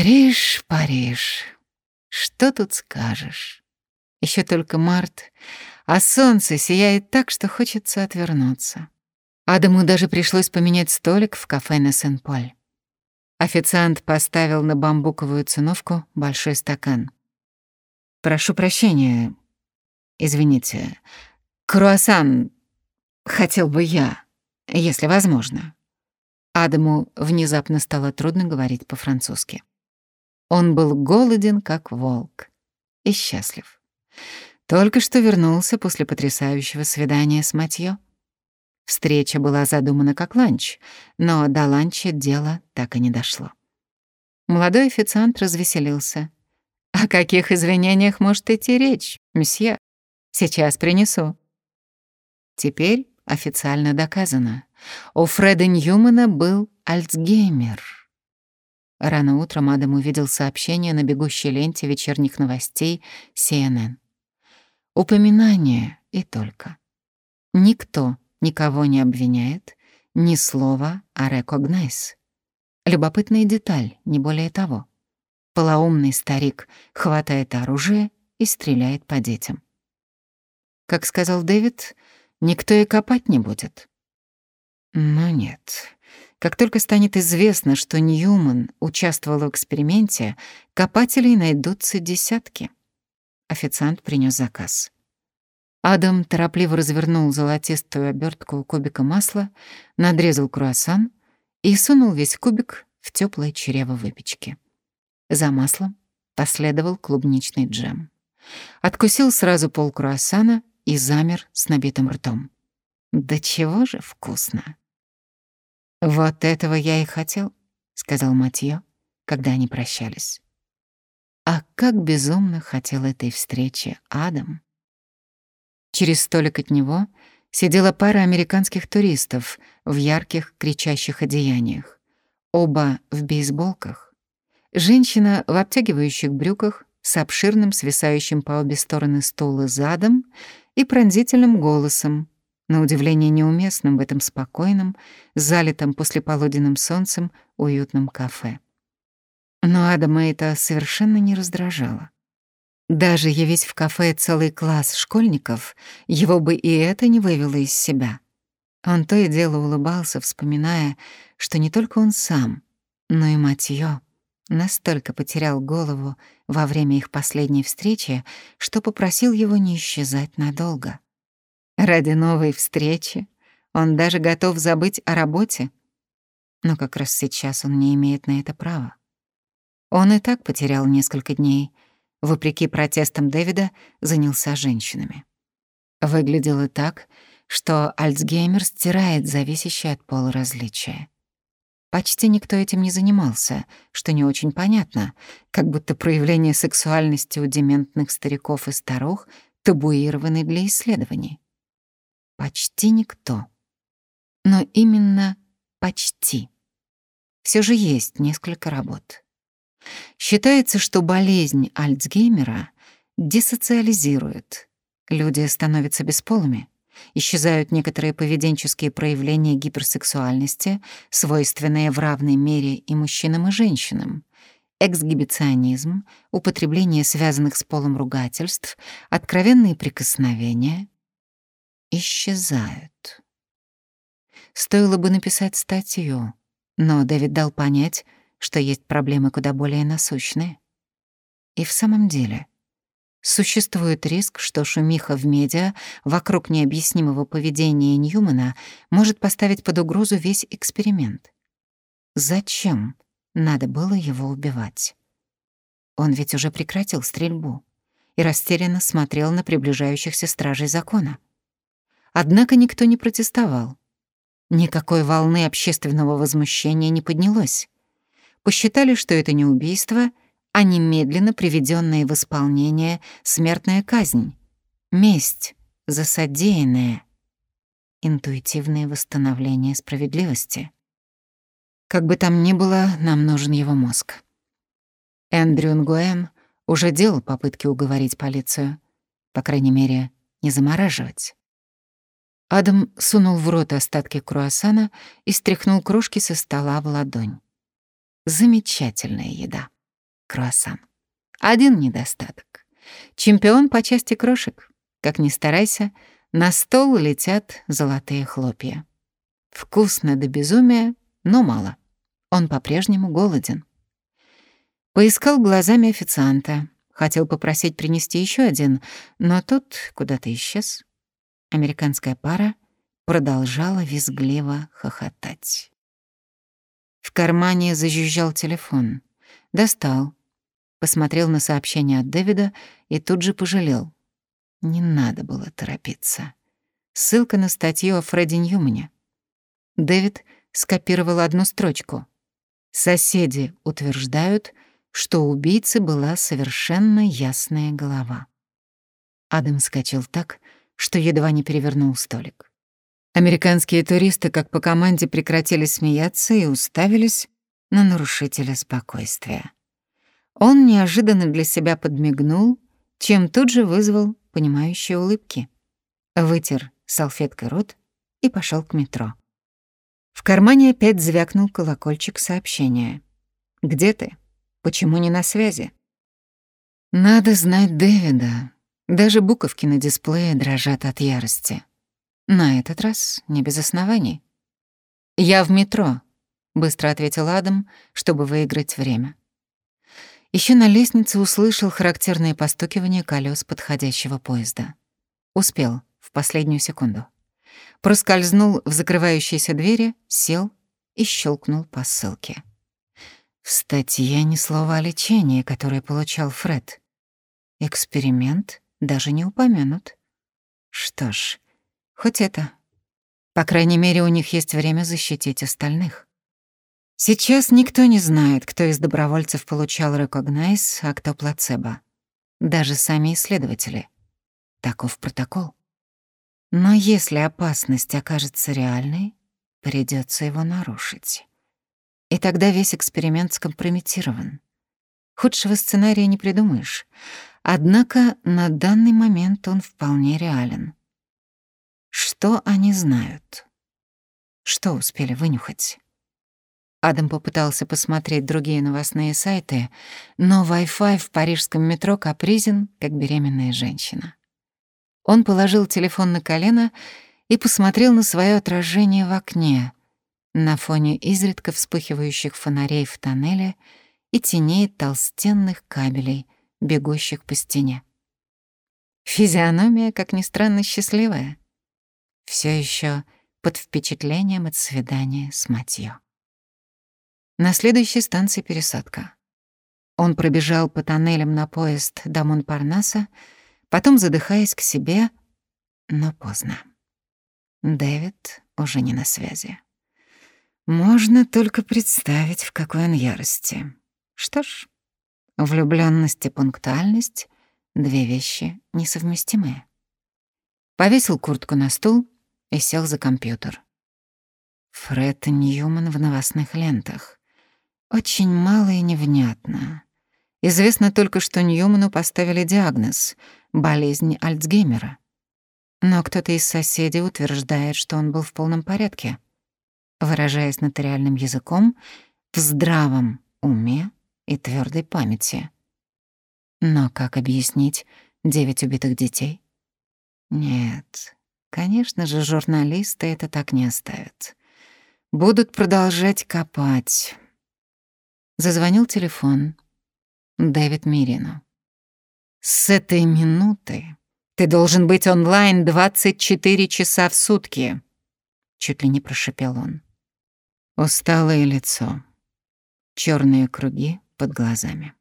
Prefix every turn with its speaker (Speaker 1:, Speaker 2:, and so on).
Speaker 1: Париж, Париж. Что тут скажешь? Еще только март, а солнце сияет так, что хочется отвернуться. Адаму даже пришлось поменять столик в кафе на Сен-Поль. Официант поставил на бамбуковую циновку большой стакан. «Прошу прощения. Извините. Круассан хотел бы я, если возможно». Адаму внезапно стало трудно говорить по-французски. Он был голоден, как волк, и счастлив. Только что вернулся после потрясающего свидания с Матьё. Встреча была задумана как ланч, но до ланча дело так и не дошло. Молодой официант развеселился. «О каких извинениях может идти речь, месье? Сейчас принесу». Теперь официально доказано. У Фреда Ньюмана был Альцгеймер. Рано утром Адам увидел сообщение на бегущей ленте вечерних новостей CNN. Упоминание и только. Никто никого не обвиняет, ни слова о recognize. Любопытная деталь, не более того. Полоумный старик хватает оружие и стреляет по детям. Как сказал Дэвид, никто и копать не будет. Но нет. Как только станет известно, что Ньюман участвовал в эксперименте, копателей найдутся десятки. Официант принес заказ. Адам торопливо развернул золотистую обертку кубика масла, надрезал круассан и сунул весь кубик в теплое чрево выпечки. За маслом последовал клубничный джем. Откусил сразу пол круассана и замер с набитым ртом. Да чего же вкусно! «Вот этого я и хотел», — сказал Матьё, когда они прощались. А как безумно хотел этой встречи Адам. Через столик от него сидела пара американских туристов в ярких кричащих одеяниях. Оба в бейсболках. Женщина в обтягивающих брюках с обширным свисающим по обе стороны стула задом и пронзительным голосом, на удивление неуместным в этом спокойном, залитом послеполуденным солнцем уютном кафе. Но Адама это совершенно не раздражало. Даже явить в кафе целый класс школьников, его бы и это не вывело из себя. Он то и дело улыбался, вспоминая, что не только он сам, но и Матьё настолько потерял голову во время их последней встречи, что попросил его не исчезать надолго. Ради новой встречи он даже готов забыть о работе. Но как раз сейчас он не имеет на это права. Он и так потерял несколько дней. Вопреки протестам Дэвида, занялся женщинами. Выглядело так, что Альцгеймер стирает зависящее от пола различия. Почти никто этим не занимался, что не очень понятно, как будто проявление сексуальности у дементных стариков и старух табуированы для исследований. Почти никто. Но именно почти. Все же есть несколько работ. Считается, что болезнь Альцгеймера десоциализирует. Люди становятся бесполыми. Исчезают некоторые поведенческие проявления гиперсексуальности, свойственные в равной мере и мужчинам, и женщинам. Эксгибиционизм, употребление связанных с полом ругательств, откровенные прикосновения, исчезают. Стоило бы написать статью, но Дэвид дал понять, что есть проблемы куда более насущные. И в самом деле, существует риск, что шумиха в медиа вокруг необъяснимого поведения Ньюмана может поставить под угрозу весь эксперимент. Зачем надо было его убивать? Он ведь уже прекратил стрельбу и растерянно смотрел на приближающихся стражей закона. Однако никто не протестовал. Никакой волны общественного возмущения не поднялось. Посчитали, что это не убийство, а немедленно приведенная в исполнение смертная казнь, месть за содеянное, интуитивное восстановление справедливости. Как бы там ни было, нам нужен его мозг. Эндрю Нгуэн уже делал попытки уговорить полицию, по крайней мере, не замораживать. Адам сунул в рот остатки круассана и стряхнул крошки со стола в ладонь. Замечательная еда. круассан. Один недостаток. Чемпион по части крошек. Как ни старайся, на стол летят золотые хлопья. Вкусно до безумия, но мало. Он по-прежнему голоден. Поискал глазами официанта. Хотел попросить принести еще один, но тот куда-то исчез. Американская пара продолжала визгливо хохотать. В кармане зажужжал телефон. Достал. Посмотрел на сообщение от Дэвида и тут же пожалел. Не надо было торопиться. Ссылка на статью о Фредди Ньюмане. Дэвид скопировал одну строчку. Соседи утверждают, что у убийцы была совершенно ясная голова. Адам скачал так, что едва не перевернул столик. Американские туристы, как по команде, прекратили смеяться и уставились на нарушителя спокойствия. Он неожиданно для себя подмигнул, чем тут же вызвал понимающие улыбки. Вытер салфеткой рот и пошел к метро. В кармане опять звякнул колокольчик сообщения. «Где ты? Почему не на связи?» Надо знать Дэвида. Даже буковки на дисплее дрожат от ярости. На этот раз не без оснований. «Я в метро», — быстро ответил Адам, чтобы выиграть время. Еще на лестнице услышал характерное постукивание колес подходящего поезда. Успел в последнюю секунду. Проскользнул в закрывающиеся двери, сел и щелкнул по ссылке. В статье ни слова о лечении, которое получал Фред. Эксперимент даже не упомянут. Что ж, хоть это. По крайней мере, у них есть время защитить остальных. Сейчас никто не знает, кто из добровольцев получал рекогнайз, а кто плацебо. Даже сами исследователи. Таков протокол. Но если опасность окажется реальной, придется его нарушить. И тогда весь эксперимент скомпрометирован. Худшего сценария не придумаешь. Однако на данный момент он вполне реален. Что они знают? Что успели вынюхать? Адам попытался посмотреть другие новостные сайты, но Wi-Fi в парижском метро капризен, как беременная женщина. Он положил телефон на колено и посмотрел на свое отражение в окне, на фоне изредка вспыхивающих фонарей в тоннеле и теней толстенных кабелей, бегущих по стене. Физиономия, как ни странно, счастливая. Все еще под впечатлением от свидания с Матьё. На следующей станции пересадка. Он пробежал по тоннелям на поезд до Монпарнаса, потом, задыхаясь к себе, но поздно. Дэвид уже не на связи. Можно только представить, в какой он ярости. Что ж, влюблённость и пунктуальность — две вещи несовместимые. Повесил куртку на стул и сел за компьютер. Фред Ньюман в новостных лентах. Очень мало и невнятно. Известно только, что Ньюману поставили диагноз — болезнь Альцгеймера. Но кто-то из соседей утверждает, что он был в полном порядке. Выражаясь нотариальным языком, в здравом уме и твердой памяти. Но как объяснить девять убитых детей? Нет, конечно же, журналисты это так не оставят. Будут продолжать копать. Зазвонил телефон. Дэвид Мирино. «С этой минуты ты должен быть онлайн 24 часа в сутки», — чуть ли не прошепел он. Усталое лицо, черные круги под глазами.